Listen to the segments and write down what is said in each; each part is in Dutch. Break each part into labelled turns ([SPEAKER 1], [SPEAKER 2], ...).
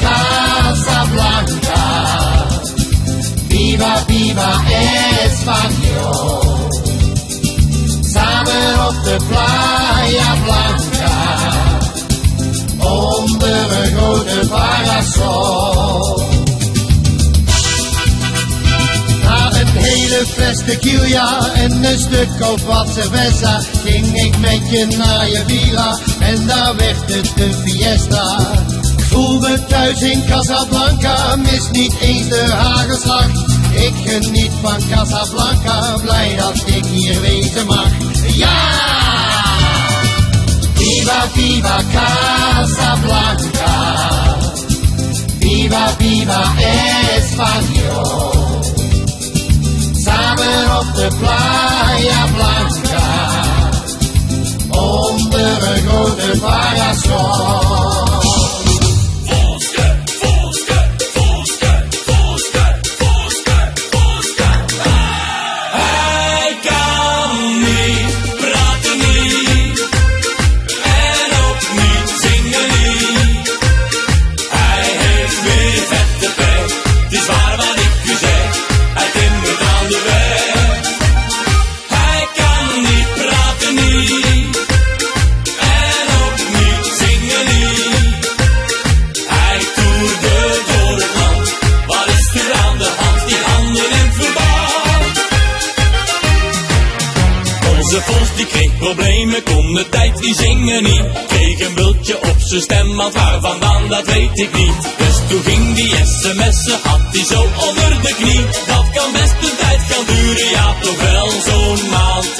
[SPEAKER 1] casa blanca, viva, viva Espanyol. Samen op de Playa Blanca, onder een grote parasol. hele fles tequila en een stuk of wat cerveza Ging ik met je naar je villa en daar werd het een fiesta voel me thuis in Casablanca, mis niet eens de hagelslag. Ik geniet van Casablanca, blij dat ik hier weten mag. Ja! Viva, viva Casablanca. Viva, viva Espanol. Samen op de Playa Blanca. Onder een grote parasol.
[SPEAKER 2] Problemen, kon de tijd die zingen niet. Kreeg een bultje op zijn stem, want waar vandaan dat weet ik niet. Dus toen ging die sms'en, had hij zo onder de knie. Dat kan best een tijd gaan duren, ja toch wel zo'n maand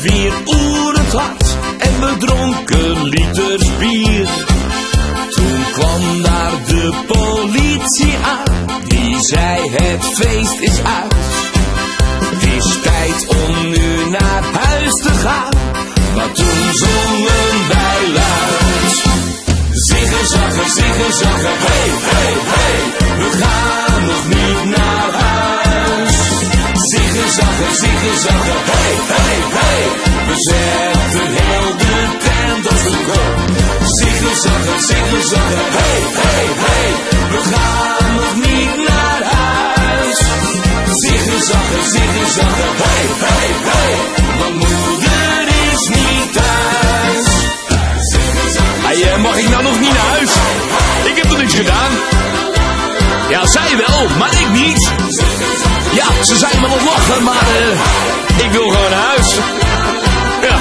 [SPEAKER 2] weer
[SPEAKER 3] oerend hard. En we dronken liters bier. Toen kwam daar de politie aan. Die zei het feest is uit. Het is tijd om nu naar huis te gaan. Maar toen zongen wij luid. Zigger, zagger, zigger, zagger, hey, hey, hey. We gaan nog niet naar huis. Zigger, zagger, hey, hey, hey. We zetten heel de tent op de kop. Zigger, zagger, hey, hey, hey. We gaan nog niet naar huis. Zigger, zagger, hey, hey, hey. Want moeder is niet thuis. Hey, eh, mag ik nou nog niet naar huis? Ik heb toch niks gedaan? Ja, zij wel, maar ik niet. Ja, ze zijn wel op lachen, maar eh, ik wil gewoon naar huis. Ja.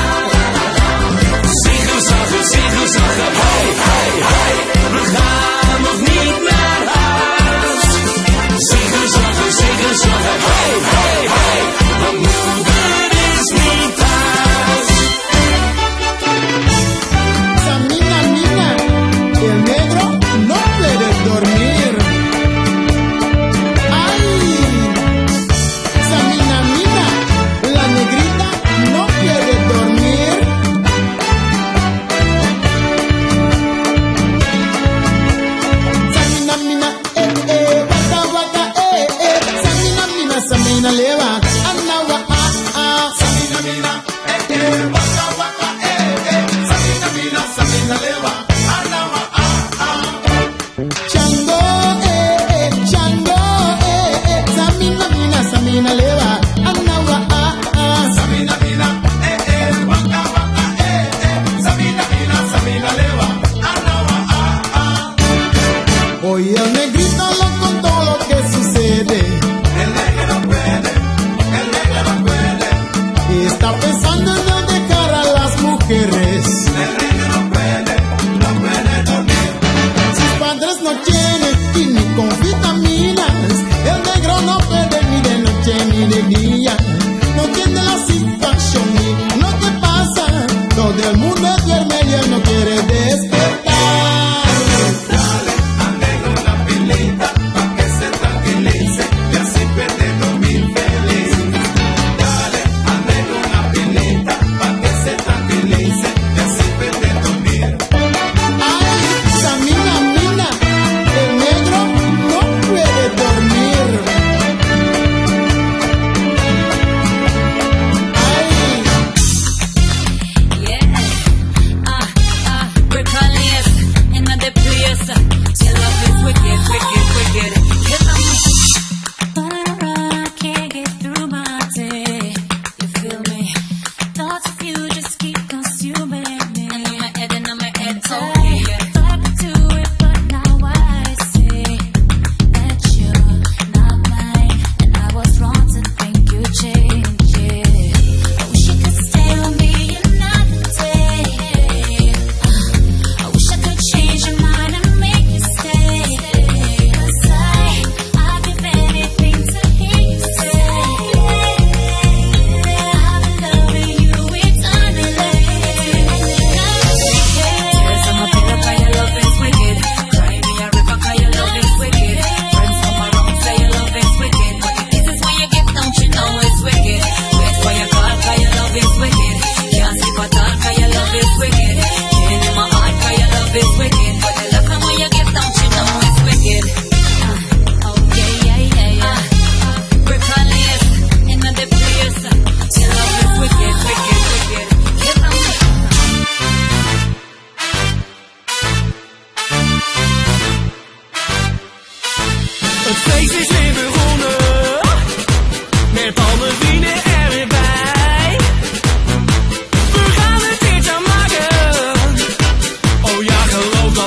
[SPEAKER 2] Zeggen, zeggen, hey, hey, hey. We gaan
[SPEAKER 4] nog niet naar huis.
[SPEAKER 5] Zeggen, zeggen, zeggen, hey, hey, hey. Wat
[SPEAKER 6] moeder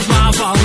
[SPEAKER 6] my
[SPEAKER 7] fault.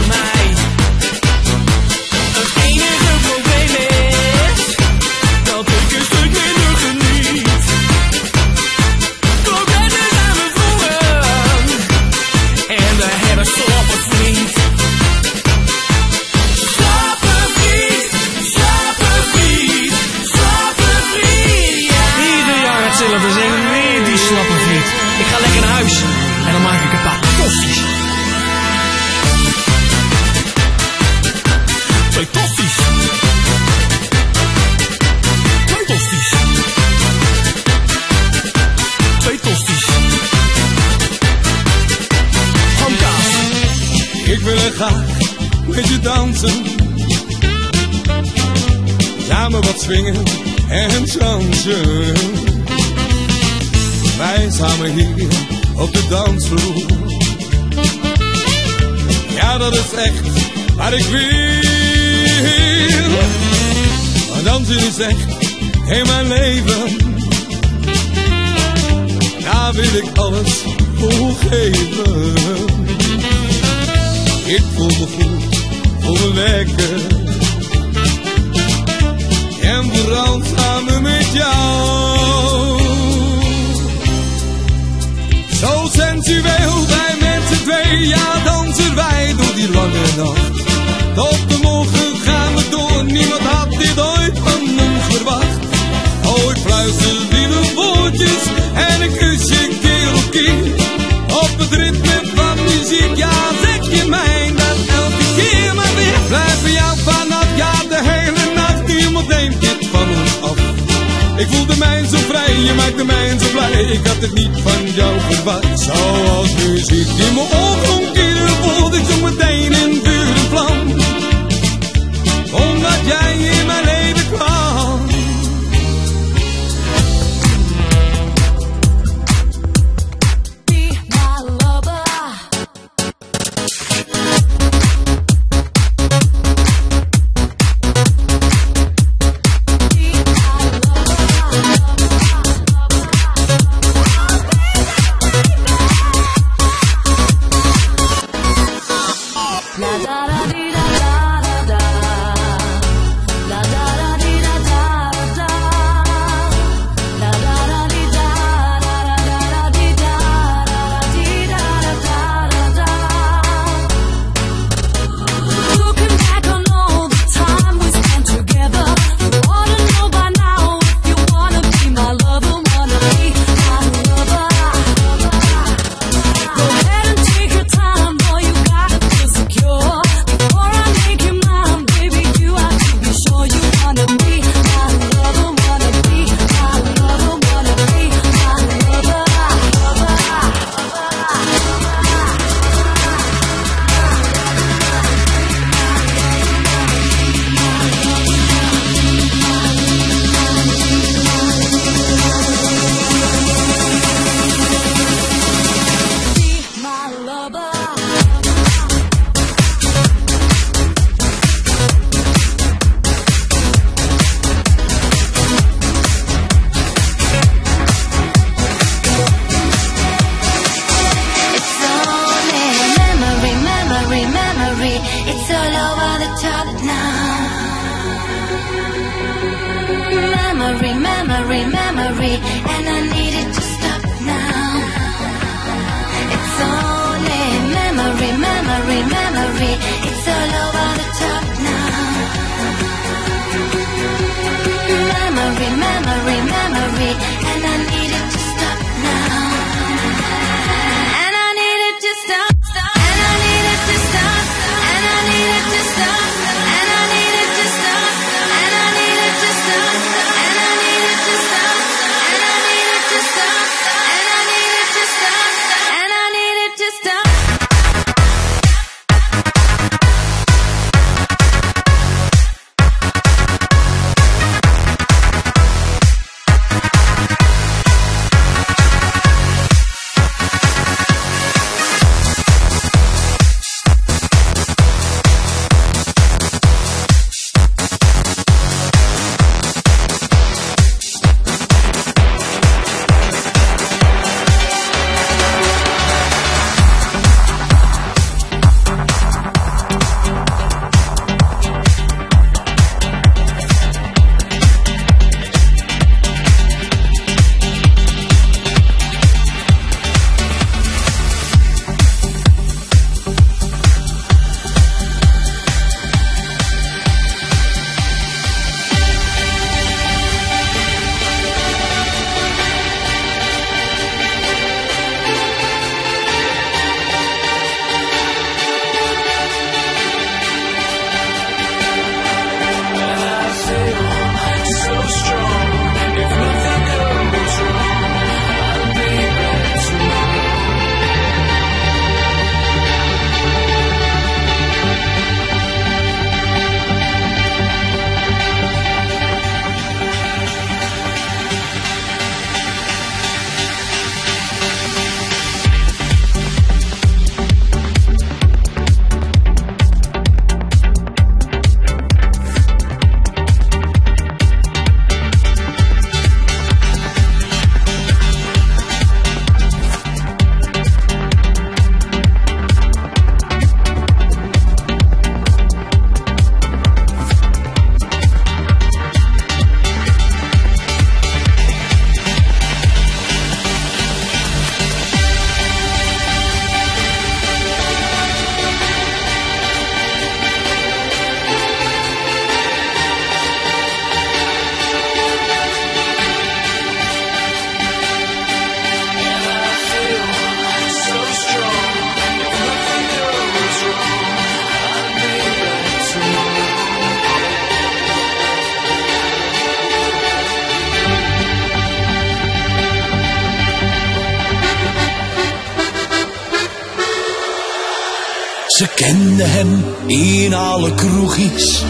[SPEAKER 2] Kende hem in alle kroegjes,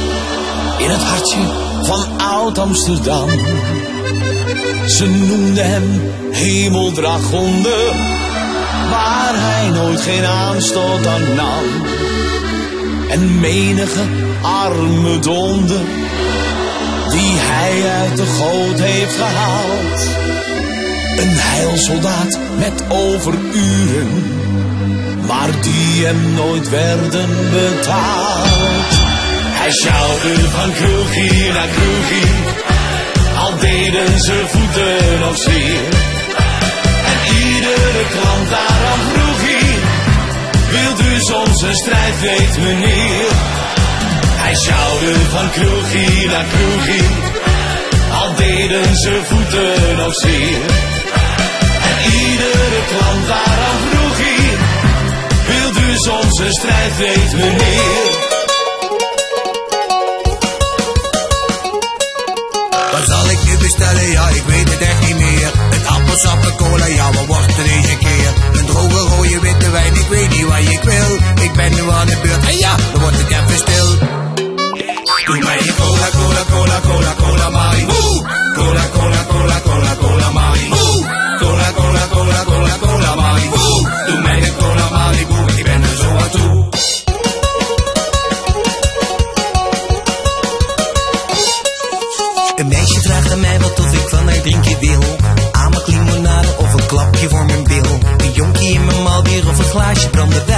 [SPEAKER 2] in het hartje van Oud-Amsterdam. Ze noemden hem hemeldragonder, waar hij nooit geen aanstoot aan nam. En menige arme donder, die hij uit de goot heeft gehaald. Een heilsoldaat met overuren, maar die hem nooit werden betaald. Hij sjouwde van kroegie naar kroegie, al deden zijn voeten nog zeer. En iedere klant daarom vroeg hij, wilt u soms een strijd, weet meneer? Hij sjouwde van kroegie naar kroegie, al deden zijn voeten nog zeer. En iedere klant daarom vroeg soms strijd, weet meneer?
[SPEAKER 8] Wat zal ik nu bestellen? Ja, ik weet het echt niet meer. Een appelsap, een cola, ja, wat wordt er deze keer? Een droge rode witte wijn, ik weet niet wat ik wil. Ik ben nu aan de beurt, en ja, dan word ik even stil. Doe mij cola, cola, cola, cola, cola, cola, cola, cola, flash from the back.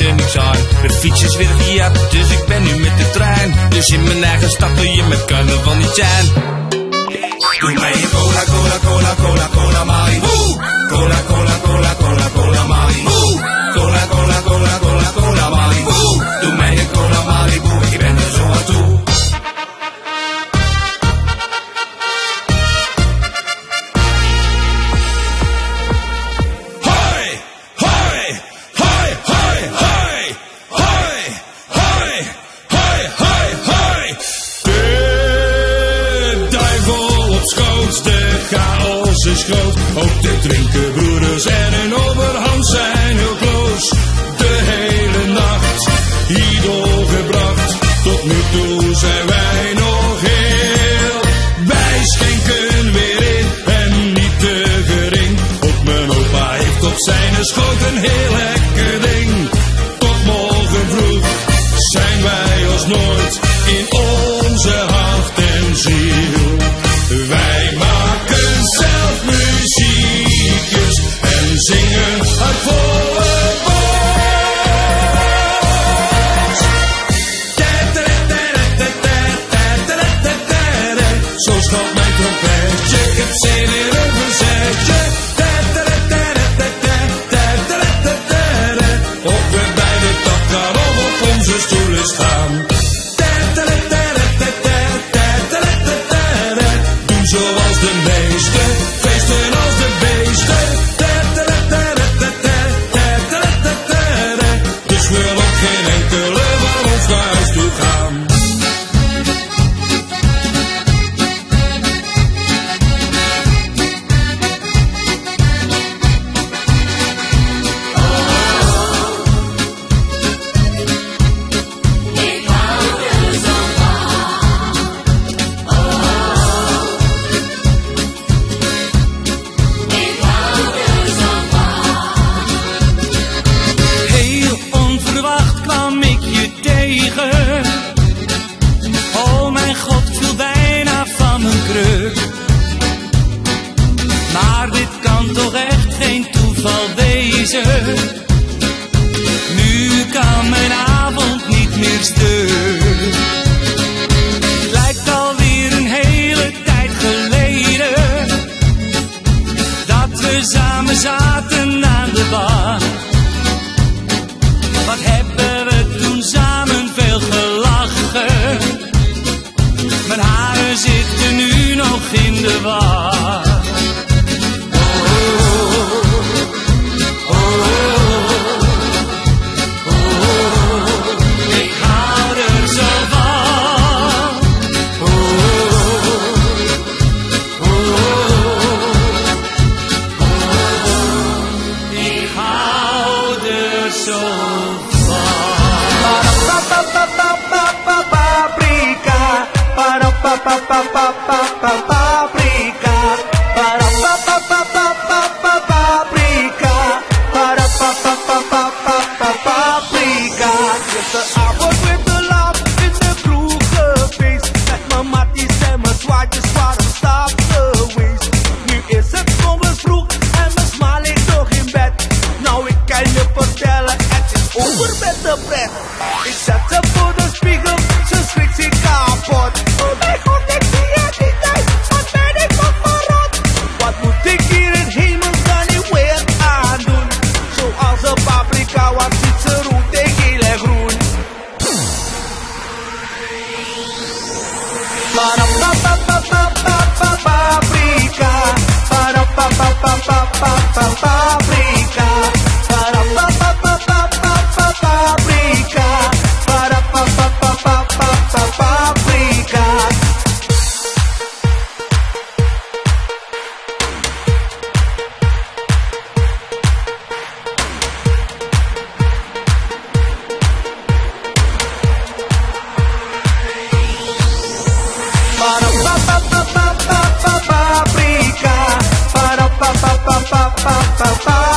[SPEAKER 8] De
[SPEAKER 9] fiets is weer gejat, dus ik ben nu met de trein. Dus in mijn eigen stad doe je met carnaval niet zijn.
[SPEAKER 8] Doe mij cola, cola, cola, cola, cola. Cola, cola, cola, cola,
[SPEAKER 10] geen
[SPEAKER 11] toeval wezen. Nu kan mijn avond niet meer steunen. Pa pa pa pa pa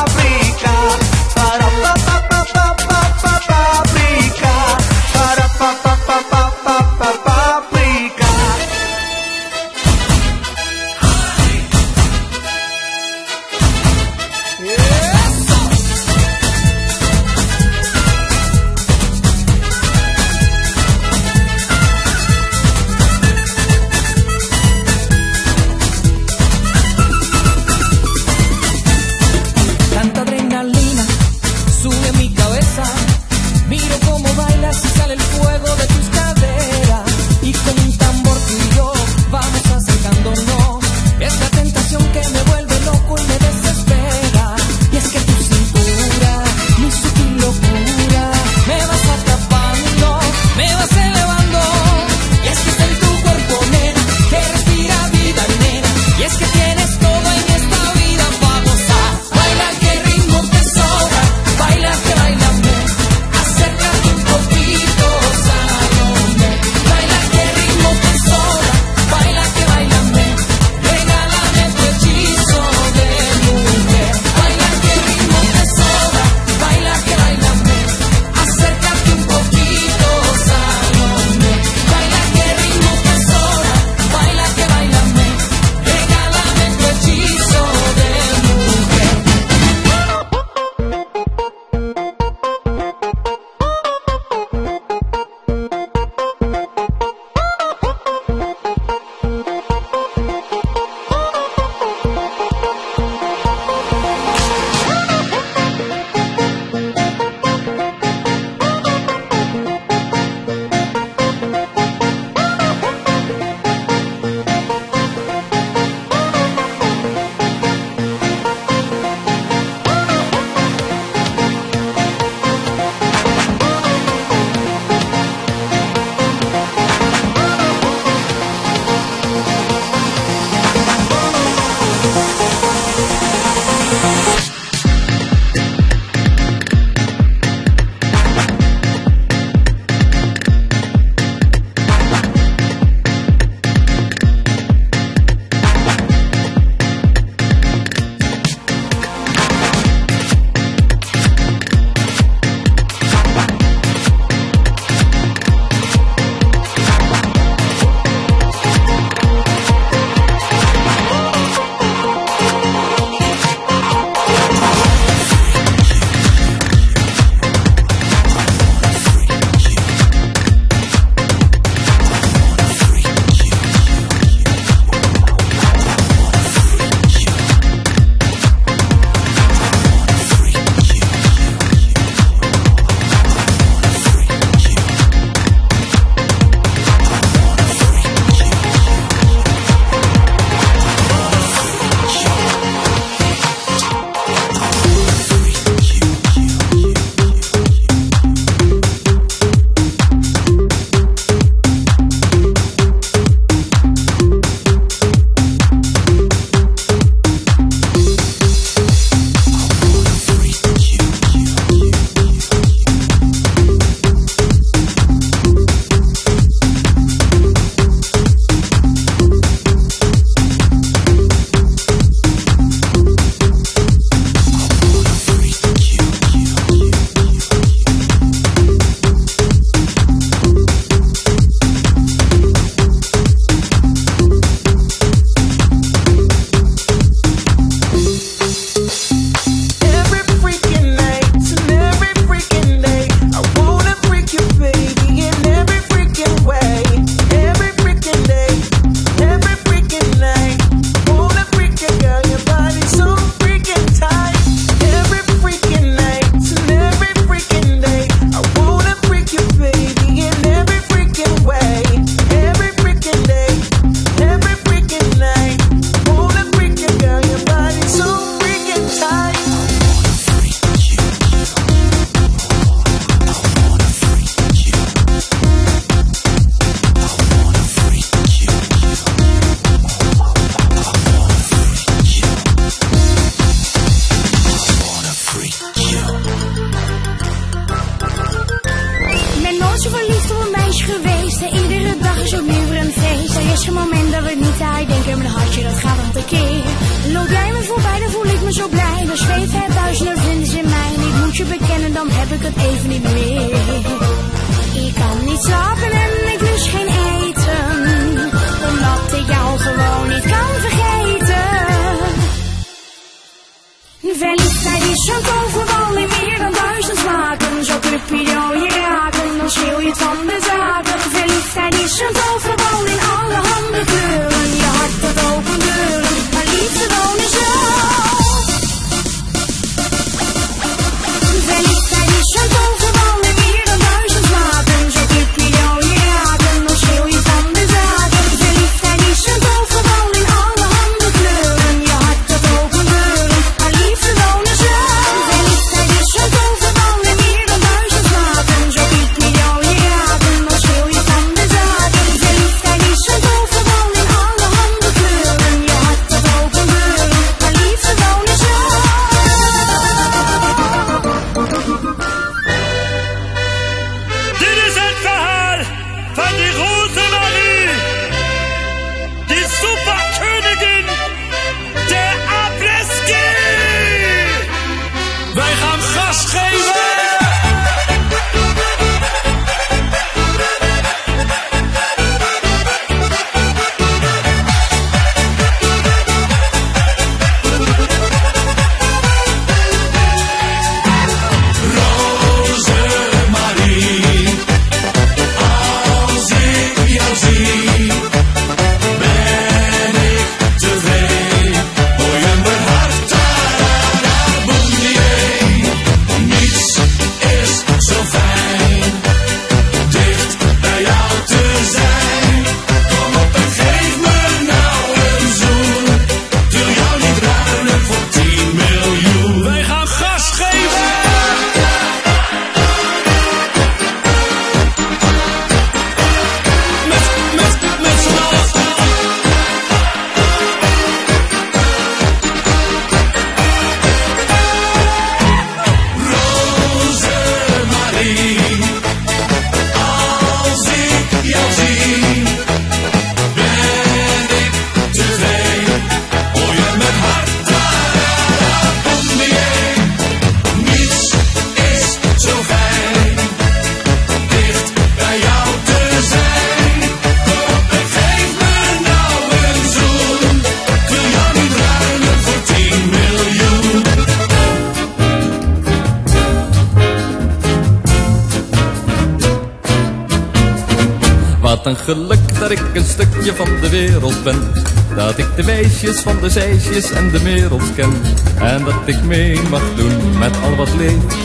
[SPEAKER 12] van de
[SPEAKER 13] zeisjes en de wereld ken. En dat ik mee mag doen met al wat leeft.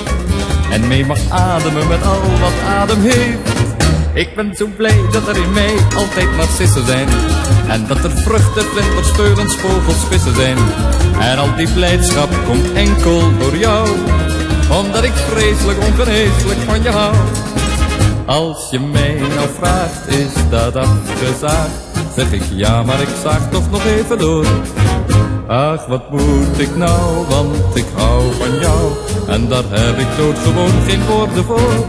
[SPEAKER 13] En mee mag ademen met al wat adem heeft. Ik ben zo blij dat er in mij altijd narcissen zijn. En dat er vruchten, vlinders, speulens, vogels, vissen zijn. En al die blijdschap komt enkel door jou. Omdat ik vreselijk ongeneeslijk van je hou. Als je mij nou vraagt, is dat afgezaagd? Zeg ik ja, maar ik zaag toch nog even door. Ach, wat moet ik nou, want ik hou van jou. En daar heb ik doodgewoon geen woorden voor.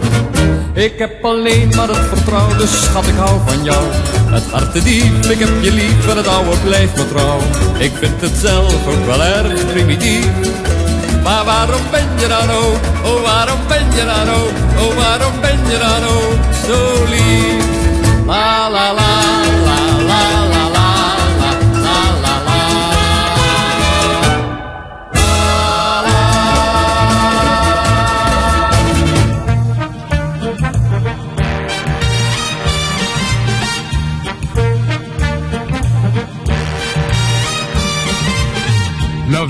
[SPEAKER 13] Ik heb alleen maar het vertrouwen, dus schat, ik hou van jou. Het hart diep, ik heb je lief en het oude blijft me trouw. Ik vind het zelf ook wel erg primitief. Maar waarom ben je dan ook, oh waarom ben je dan ook, oh waarom ben je dan ook zo lief? La la la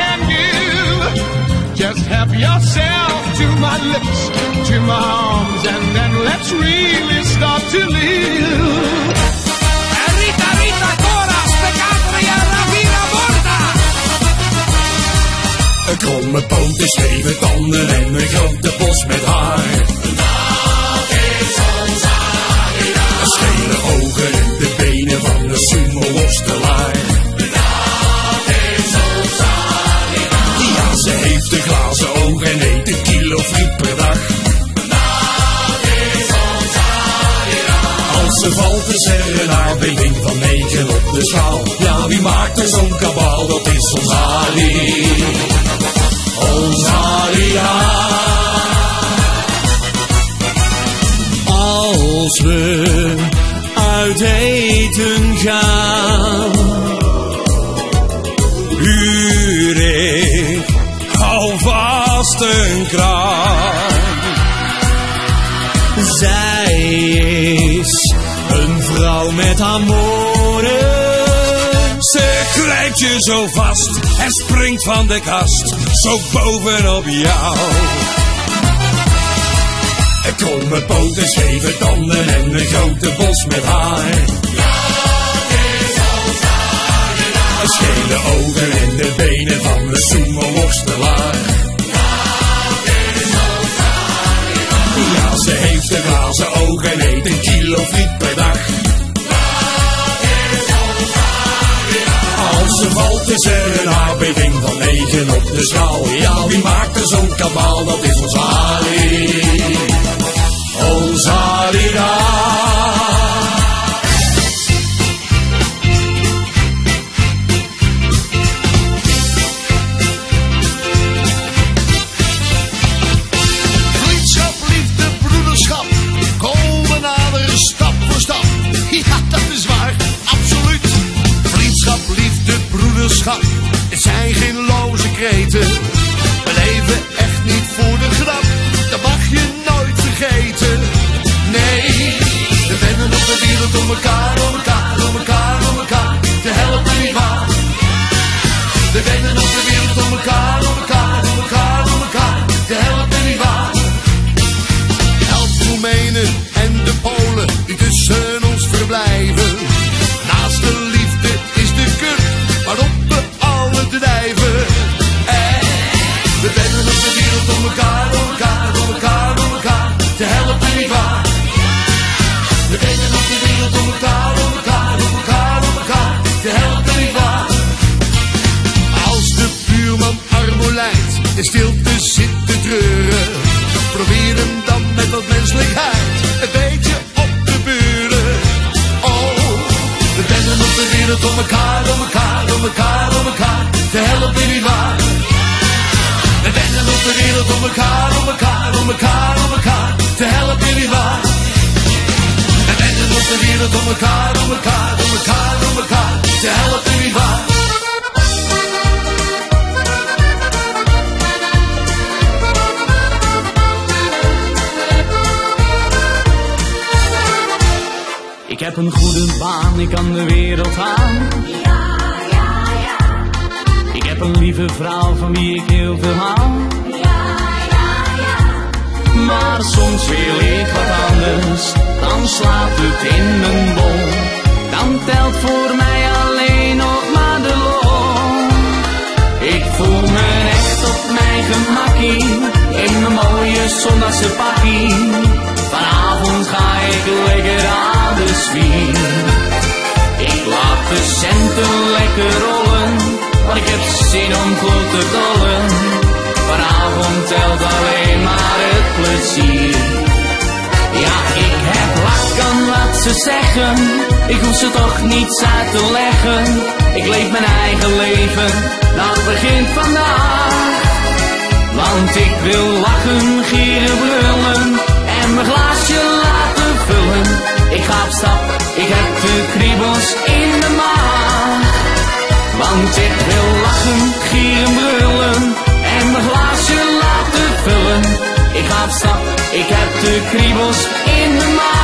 [SPEAKER 14] can give. Just help yourself to my lips, to my arms, and then let's really start to live.
[SPEAKER 15] Rita, Rita, Cora,
[SPEAKER 2] poten, scheve tanden en een grote bos met haar. Dat is ons. Schele ogen en de benen van een sumo-worstelaar. Ze valt is een aardbeving van negen op de schaal. Ja, wie maakt er zo'n kabaal? Dat is ons Ali. Ons Alia. Als we uit eten gaan, huur ik alvast een kraan. Ze grijpt je zo vast en springt van de kast, zo bovenop jou. Een kromme poten, scheve tanden en een grote bos met haar. Een schele ogen en de benen van een sumo-worstelaar. Ja, ze heeft een glazen oog en eet een kilo friet per dag. Ze valt is er een aardbeving van negen op de schaal. Ja, wie maakt er zo'n kabaal? Dat is ons Ali. Ons Ali daar.
[SPEAKER 16] Broederschap, het zijn geen loze kreten. We leven echt niet voor de grap, dat mag je nooit vergeten. Nee, we rennen op de wereld om elkaar, om elkaar, om elkaar, om elkaar te helpen, niet waar. We rennen op de wereld om elkaar, om elkaar, om elkaar, om elkaar te helpen, niet waar. Help Roemenen en de Polen die tussen ons verblijven. En stilte zit te treuren, probeer hem dan met wat menselijkheid een beetje op te buren. Oh, we rennen op de wereld om elkaar, om elkaar, om elkaar, om elkaar te helpen, niet waar. We rennen op de wereld om elkaar, om elkaar, om elkaar, om elkaar te helpen, niet waar. We rennen op de wereld om elkaar, om elkaar, om elkaar,
[SPEAKER 17] een goede baan, ik kan de wereld aan. Ik heb een lieve vrouw van wie ik heel veel hou. Maar soms wil ik wat anders, dan slaat het in mijn bol. Dan telt voor mij alleen nog maar de lol. Ik voel me echt op mijn gemakkie, in mijn mooie zondagse pakkie. Vanavond ga ik lekker aan Ik laat de centen lekker rollen, want ik heb zin om goed te dollen. Vanavond telt alleen maar het plezier. Ja, ik heb lak aan wat ze zeggen, ik hoef ze toch niets uit te leggen. Ik leef mijn eigen leven, dat begint vandaag. Want ik wil lachen, gieren, brullen en mijn glaasje laten vullen. Ik
[SPEAKER 4] ga op stap, ik heb de kriebels in de maag. Want ik wil lachen, gieren, brullen en mijn glaasje laten vullen. Ik ga op stap, ik heb de kriebels in de maag.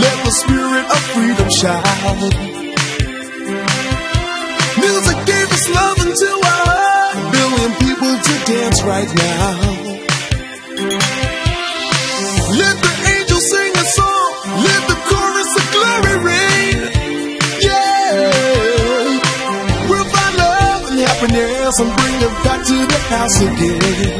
[SPEAKER 18] Let the spirit of freedom shine. Right now. Let the angels sing a song. Let the chorus of glory ring. Yeah, we'll find love and happiness and bring it back to the house again.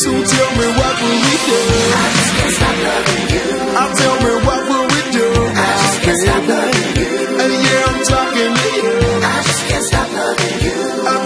[SPEAKER 18] So tell me what will we do? I just can't stop loving you. I'll tell me what will we do? I just can't stop loving you. And yeah, I'm talking to you. I just can't stop loving you. I'll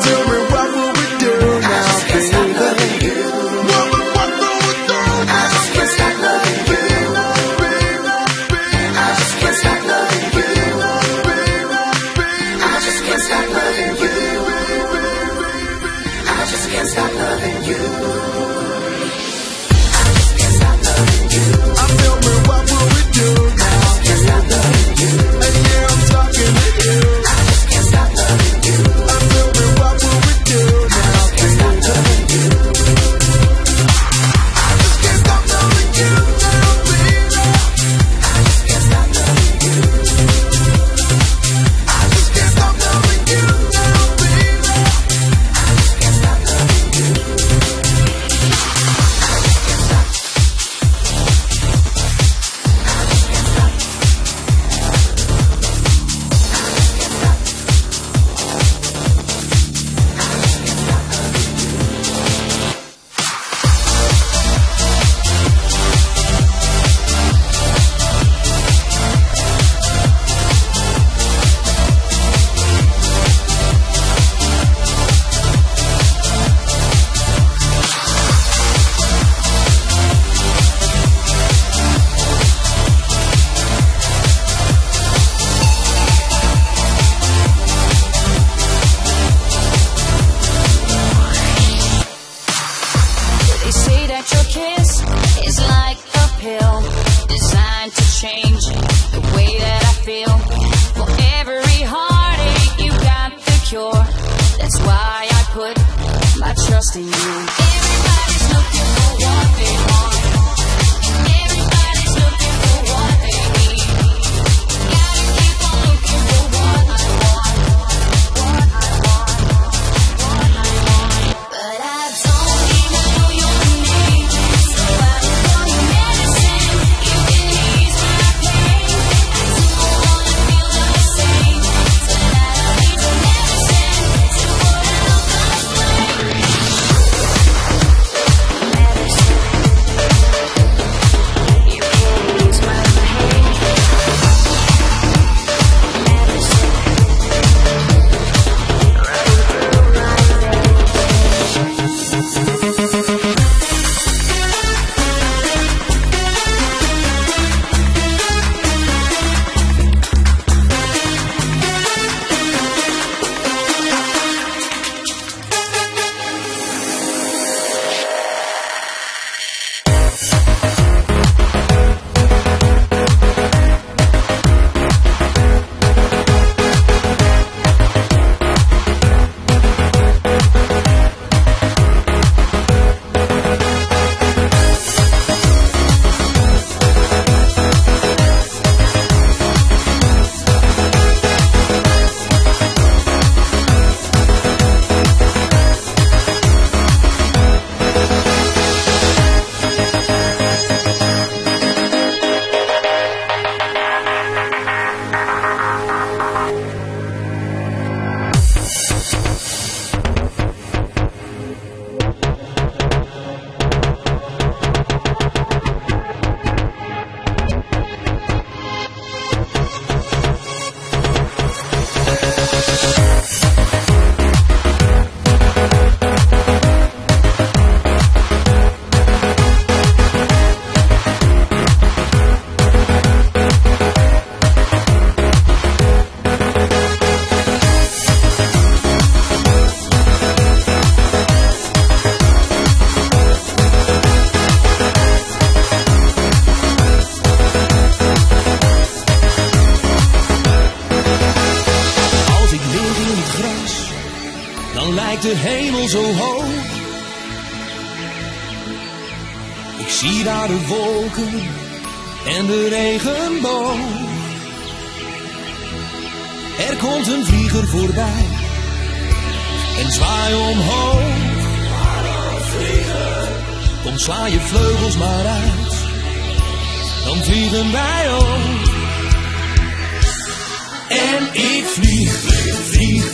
[SPEAKER 2] En ik vlieg, vlieg, vlieg,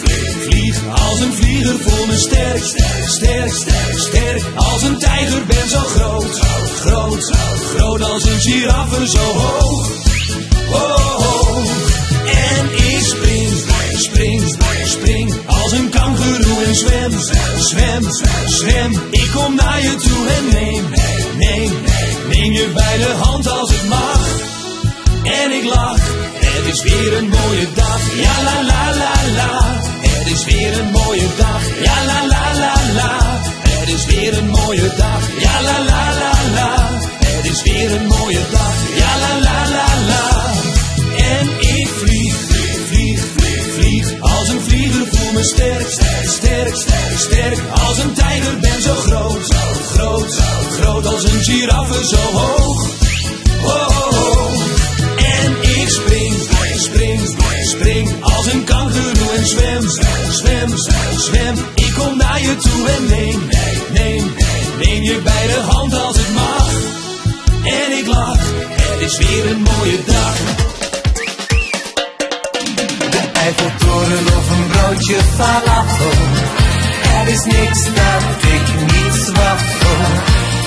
[SPEAKER 2] vlieg, als een vlieger voor me sterk, sterk, sterk, sterk, sterk. Als een tijger ben zo groot, groot, groot als een giraffe zo hoog. Oh, oh. En ik spring, spring, spring, als een kangeroe en zwem, zwem, zwem. Ik kom naar je toe en neem, neem, neem je bij de hand als het mag. En ik lach, het is weer een mooie dag, ja la la la la. Het is weer een mooie dag, ja la la la la. Het is weer een mooie dag, ja la la la la. Het is weer een mooie dag, ja la la la la. En ik vlieg, me sterk, sterk, sterk, sterk, sterk. Als een tijger ben zo groot, zo groot, zo groot als een giraffe zo hoog. Oh, oh, oh. En ik spring, spring, spring, als een kangeroe en zwem, zwem, zwem. Ik kom naar je toe en neem, neem, neem je bij de hand als het mag. En ik lach, het is weer een mooie dag.
[SPEAKER 19] Of een broodje falafel. Er is niks dat ik niet zwaffel.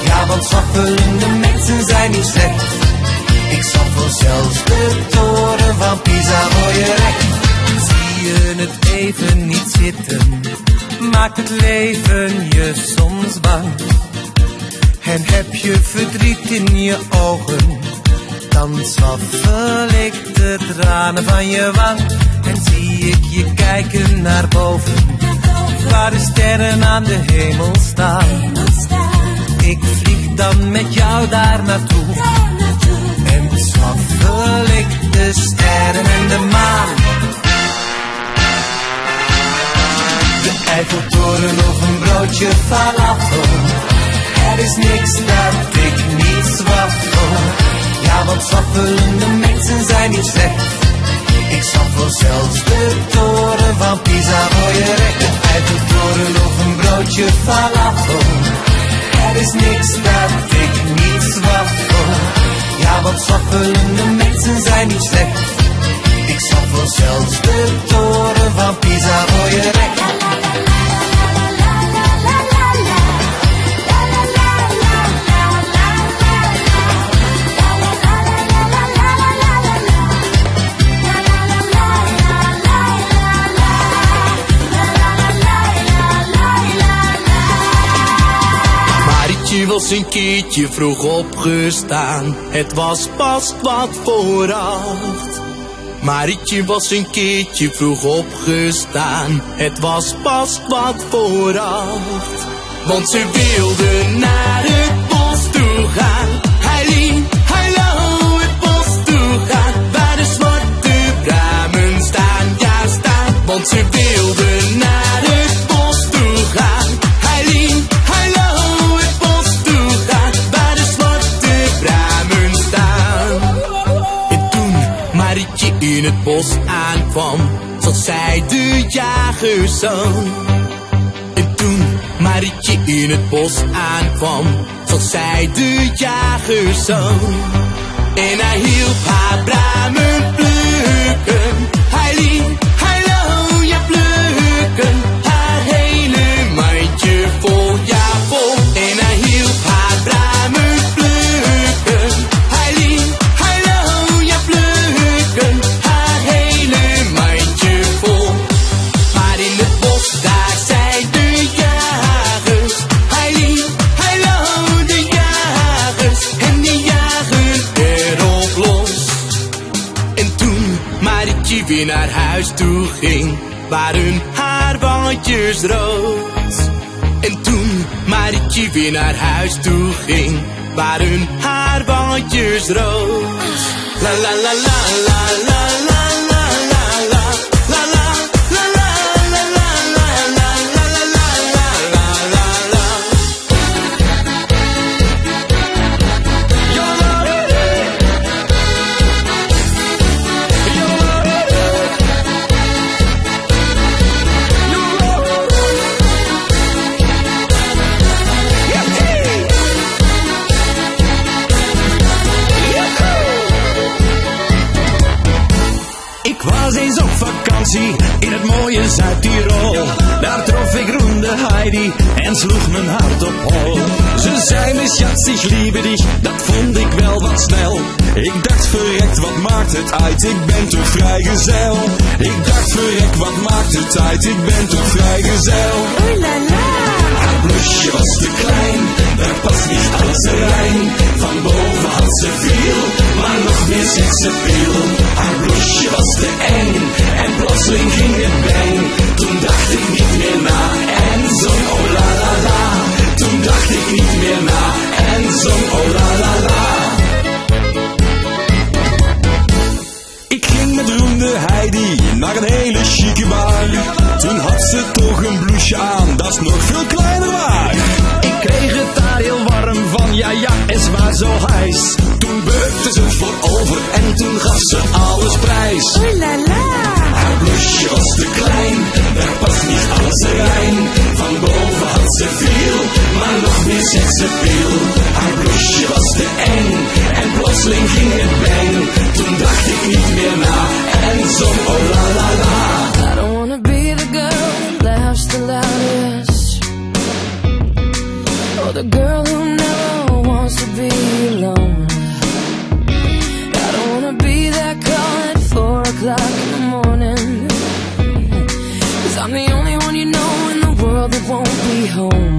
[SPEAKER 19] Ja, want zwaffelende mensen zijn niet slecht. Ik zwaffel zelfs de toren van Pisa voor je recht. Zie je het even niet zitten, maakt het leven je soms bang. En heb je verdriet in je ogen, dan zwaffel ik de tranen van je wang. En zie ik je kijken naar boven, waar de sterren aan de hemel staan. Ik vlieg dan met jou daar naartoe. En zwaffel ik de sterren en de maan. De Eiffeltoren of een broodje falafel. Er is niks dat ik niet zwaffel. Want zwaffelende mensen zijn niet slecht.
[SPEAKER 20] Keertje vroeg opgestaan. Het was pas wat voor acht. Marietje was een keertje vroeg opgestaan. Het was pas wat voor acht. Want ze wilde naar het bos toe gaan. Heilien, hallo, het bos toe gaan. Waar de zwarte bramen staan, ja staan. Want ze wilde naar aankwam, zag zij de jagerszoon. En toen Marietje in het bos aankwam, zag zij de jagerszoon. En hij hielp haar bramen huis toe ging, waren haar wangetjes rood. En toen Marietje weer naar huis toe ging, waren haar wangetjes rood. La la la la la la
[SPEAKER 2] Ik dacht, verrek, wat maakt de tijd? Ik ben toch vrijgezel.
[SPEAKER 21] Oeh la la.
[SPEAKER 2] Haar blusje was te klein, daar past niet alles erin. Van boven had ze viel, maar nog meer seksappeal. Haar blusje was te eng, en plotseling ging het bang. Toen dacht ik niet ze toch een bloesje aan, dat is nog veel kleiner waar. Ik kreeg het daar heel warm van, ja ja, is waar zo hijs. Toen beukte ze voorover en toen gaf ze alles prijs.
[SPEAKER 21] La.
[SPEAKER 2] Haar bloesje was te klein, daar past niet alles rein. Van boven had ze veel, maar nog meer veel. Haar bloesje was te eng, en plotseling ging het bang. Toen dacht ik niet meer na, en zo oh la la la.
[SPEAKER 7] home.